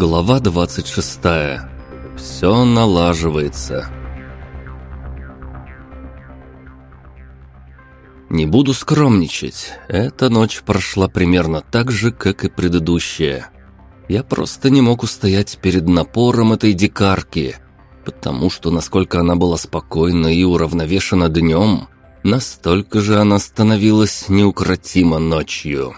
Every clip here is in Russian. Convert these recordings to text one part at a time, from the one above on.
Глава 26. Все налаживается. Не буду скромничать. Эта ночь прошла примерно так же, как и предыдущая. Я просто не мог устоять перед напором этой дикарки, потому что насколько она была спокойна и уравновешена днем, настолько же она становилась неукротима ночью.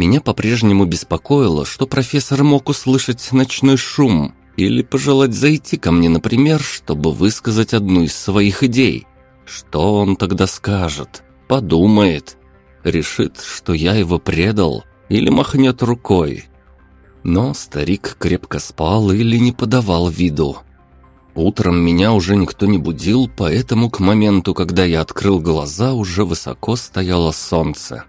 Меня по-прежнему беспокоило, что профессор мог услышать ночной шум или пожелать зайти ко мне, например, чтобы высказать одну из своих идей. Что он тогда скажет? Подумает. Решит, что я его предал или махнет рукой. Но старик крепко спал или не подавал виду. Утром меня уже никто не будил, поэтому к моменту, когда я открыл глаза, уже высоко стояло солнце.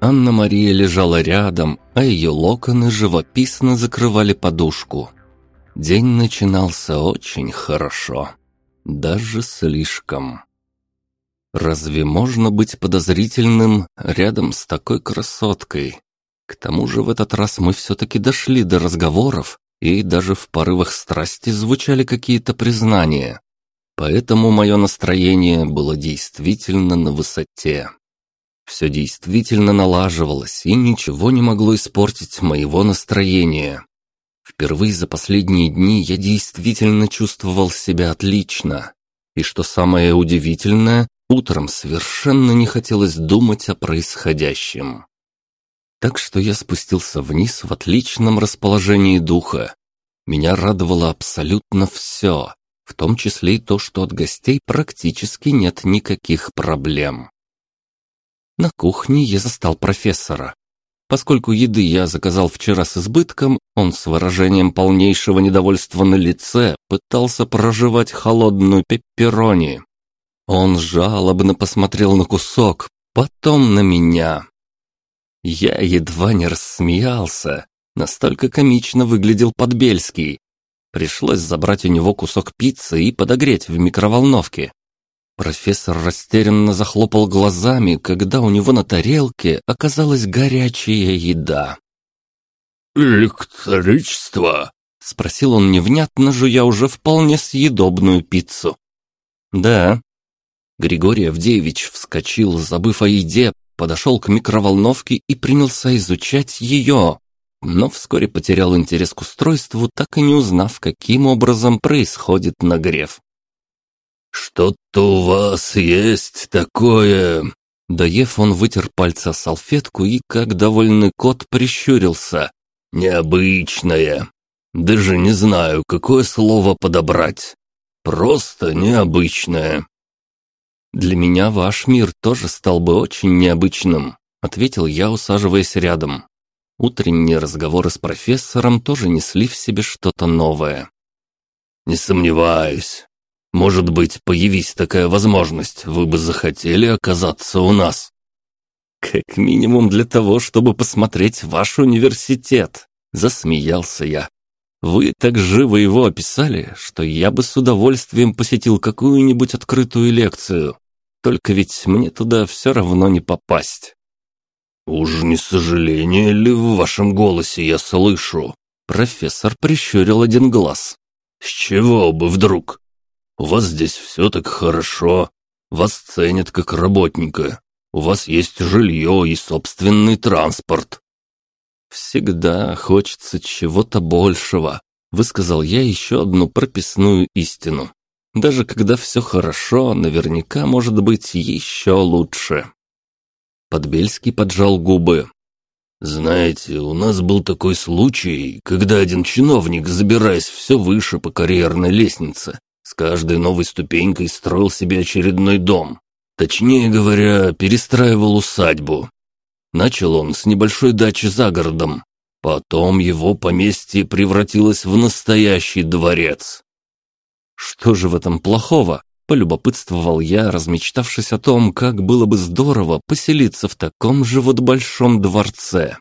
Анна-Мария лежала рядом, а ее локоны живописно закрывали подушку. День начинался очень хорошо. Даже слишком. Разве можно быть подозрительным рядом с такой красоткой? К тому же в этот раз мы все-таки дошли до разговоров, и даже в порывах страсти звучали какие-то признания. Поэтому мое настроение было действительно на высоте. Все действительно налаживалось, и ничего не могло испортить моего настроения. Впервые за последние дни я действительно чувствовал себя отлично. И что самое удивительное, утром совершенно не хотелось думать о происходящем. Так что я спустился вниз в отличном расположении духа. Меня радовало абсолютно все, в том числе и то, что от гостей практически нет никаких проблем. На кухне я застал профессора. Поскольку еды я заказал вчера с избытком, он с выражением полнейшего недовольства на лице пытался проживать холодную пепперони. Он жалобно посмотрел на кусок, потом на меня. Я едва не рассмеялся. Настолько комично выглядел Подбельский. Пришлось забрать у него кусок пиццы и подогреть в микроволновке. Профессор растерянно захлопал глазами, когда у него на тарелке оказалась горячая еда. «Электричество?» — спросил он невнятно, жуя уже вполне съедобную пиццу. «Да». Григорий Авдеевич вскочил, забыв о еде, подошел к микроволновке и принялся изучать ее, но вскоре потерял интерес к устройству, так и не узнав, каким образом происходит нагрев. «Что-то у вас есть такое...» Доев, он вытер пальцы о салфетку и, как довольный кот, прищурился. «Необычное. Даже не знаю, какое слово подобрать. Просто необычное». «Для меня ваш мир тоже стал бы очень необычным», — ответил я, усаживаясь рядом. Утренние разговоры с профессором тоже несли в себе что-то новое. «Не сомневаюсь. Может быть, появись такая возможность, вы бы захотели оказаться у нас?» «Как минимум для того, чтобы посмотреть ваш университет», — засмеялся я. «Вы так живо его описали, что я бы с удовольствием посетил какую-нибудь открытую лекцию. Только ведь мне туда все равно не попасть». «Уж не сожаление ли в вашем голосе я слышу?» Профессор прищурил один глаз. «С чего бы вдруг? У вас здесь все так хорошо. Вас ценят как работника. У вас есть жилье и собственный транспорт». «Всегда хочется чего-то большего», — высказал я еще одну прописную истину. «Даже когда все хорошо, наверняка может быть еще лучше». Подбельский поджал губы. «Знаете, у нас был такой случай, когда один чиновник, забираясь все выше по карьерной лестнице, с каждой новой ступенькой строил себе очередной дом. Точнее говоря, перестраивал усадьбу. Начал он с небольшой дачи за городом. Потом его поместье превратилось в настоящий дворец. Что же в этом плохого? Полюбопытствовал я, размечтавшись о том, как было бы здорово поселиться в таком же вот большом дворце.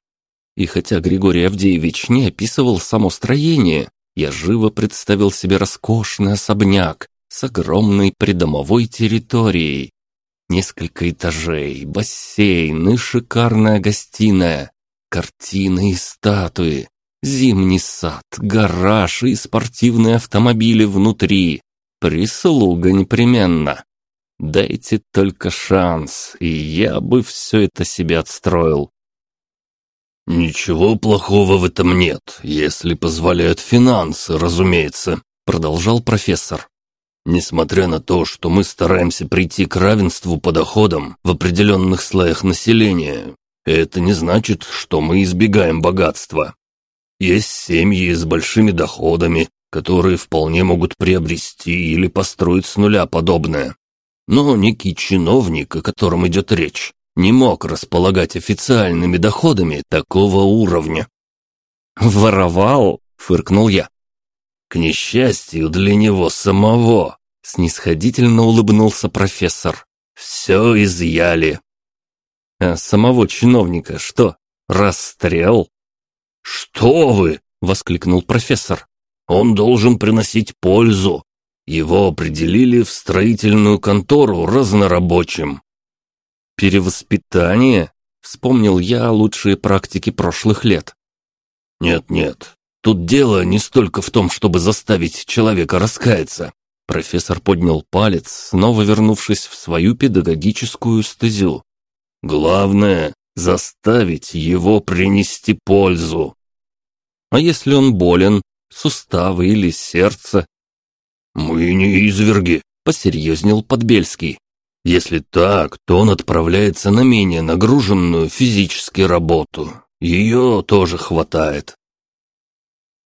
И хотя Григорий Авдеевич не описывал само строение, я живо представил себе роскошный особняк с огромной придомовой территорией. Несколько этажей, бассейн и шикарная гостиная, картины и статуи. Зимний сад, гараж и спортивные автомобили внутри. Прислуга непременно. Дайте только шанс, и я бы все это себе отстроил. «Ничего плохого в этом нет, если позволяют финансы, разумеется», продолжал профессор. «Несмотря на то, что мы стараемся прийти к равенству по доходам в определенных слоях населения, это не значит, что мы избегаем богатства. Есть семьи с большими доходами, которые вполне могут приобрести или построить с нуля подобное. Но некий чиновник, о котором идет речь, не мог располагать официальными доходами такого уровня. «Воровал?» — фыркнул я. «К несчастью для него самого», — снисходительно улыбнулся профессор. «Все изъяли». «А самого чиновника что, расстрел?» «Что вы!» — воскликнул профессор. «Он должен приносить пользу. Его определили в строительную контору разнорабочим». «Перевоспитание?» — вспомнил я лучшие практики прошлых лет. «Нет-нет, тут дело не столько в том, чтобы заставить человека раскаяться». Профессор поднял палец, снова вернувшись в свою педагогическую стезю. «Главное — заставить его принести пользу». «А если он болен, суставы или сердце?» «Мы не изверги», — посерьезнел Подбельский. Если так, то он отправляется на менее нагруженную физически работу. Ее тоже хватает.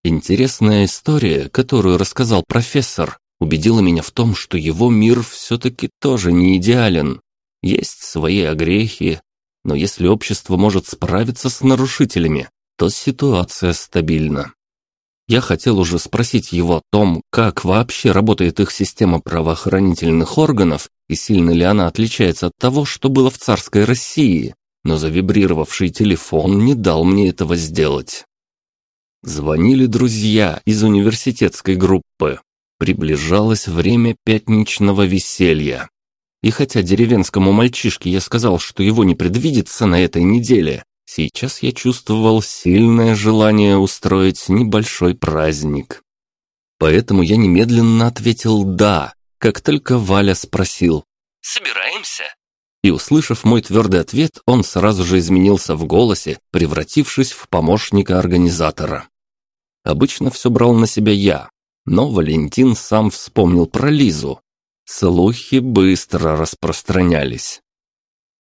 Интересная история, которую рассказал профессор, убедила меня в том, что его мир все-таки тоже не идеален. Есть свои огрехи, но если общество может справиться с нарушителями, то ситуация стабильна. Я хотел уже спросить его о том, как вообще работает их система правоохранительных органов и сильно ли она отличается от того, что было в царской России, но завибрировавший телефон не дал мне этого сделать. Звонили друзья из университетской группы. Приближалось время пятничного веселья. И хотя деревенскому мальчишке я сказал, что его не предвидится на этой неделе, Сейчас я чувствовал сильное желание устроить небольшой праздник. Поэтому я немедленно ответил «да», как только Валя спросил «Собираемся?» И, услышав мой твердый ответ, он сразу же изменился в голосе, превратившись в помощника организатора. Обычно все брал на себя я, но Валентин сам вспомнил про Лизу. Слухи быстро распространялись.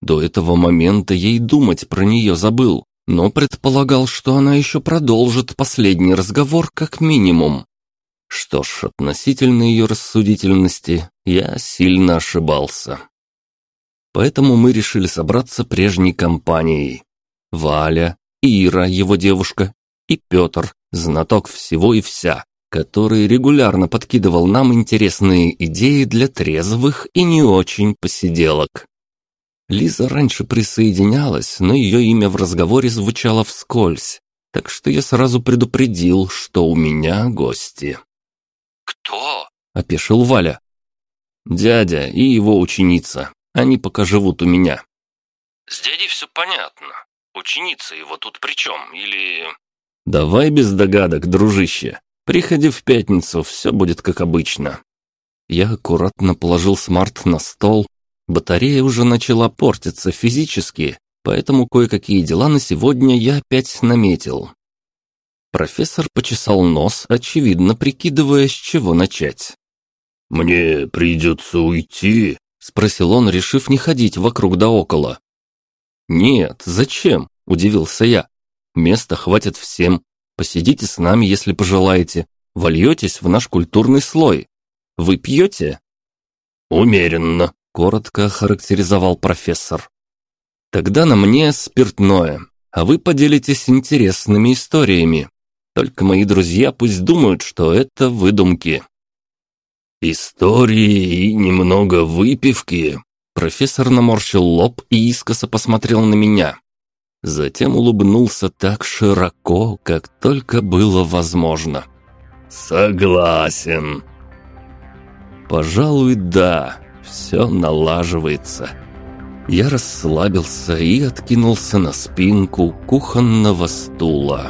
До этого момента ей думать про нее забыл, но предполагал, что она еще продолжит последний разговор как минимум. Что ж, относительно ее рассудительности я сильно ошибался. Поэтому мы решили собраться прежней компанией. Валя, Ира, его девушка, и Петр, знаток всего и вся, который регулярно подкидывал нам интересные идеи для трезвых и не очень посиделок. Лиза раньше присоединялась, но ее имя в разговоре звучало вскользь, так что я сразу предупредил, что у меня гости. «Кто?» — опешил Валя. «Дядя и его ученица. Они пока живут у меня». «С дядей все понятно. Ученица его тут при чем? Или...» «Давай без догадок, дружище. Приходи в пятницу, все будет как обычно». Я аккуратно положил смарт на стол, Батарея уже начала портиться физически, поэтому кое-какие дела на сегодня я опять наметил. Профессор почесал нос, очевидно прикидывая, с чего начать. «Мне придется уйти?» — спросил он, решив не ходить вокруг да около. «Нет, зачем?» — удивился я. «Места хватит всем. Посидите с нами, если пожелаете. Вольетесь в наш культурный слой. Вы пьете?» «Умеренно», коротко характеризовал профессор. Тогда на мне спиртное, а вы поделитесь интересными историями. Только мои друзья пусть думают, что это выдумки. Истории и немного выпивки. Профессор наморщил лоб и искоса посмотрел на меня. Затем улыбнулся так широко, как только было возможно. «Согласен». «Пожалуй, да все налаживается. Я расслабился и откинулся на спинку кухонного стула.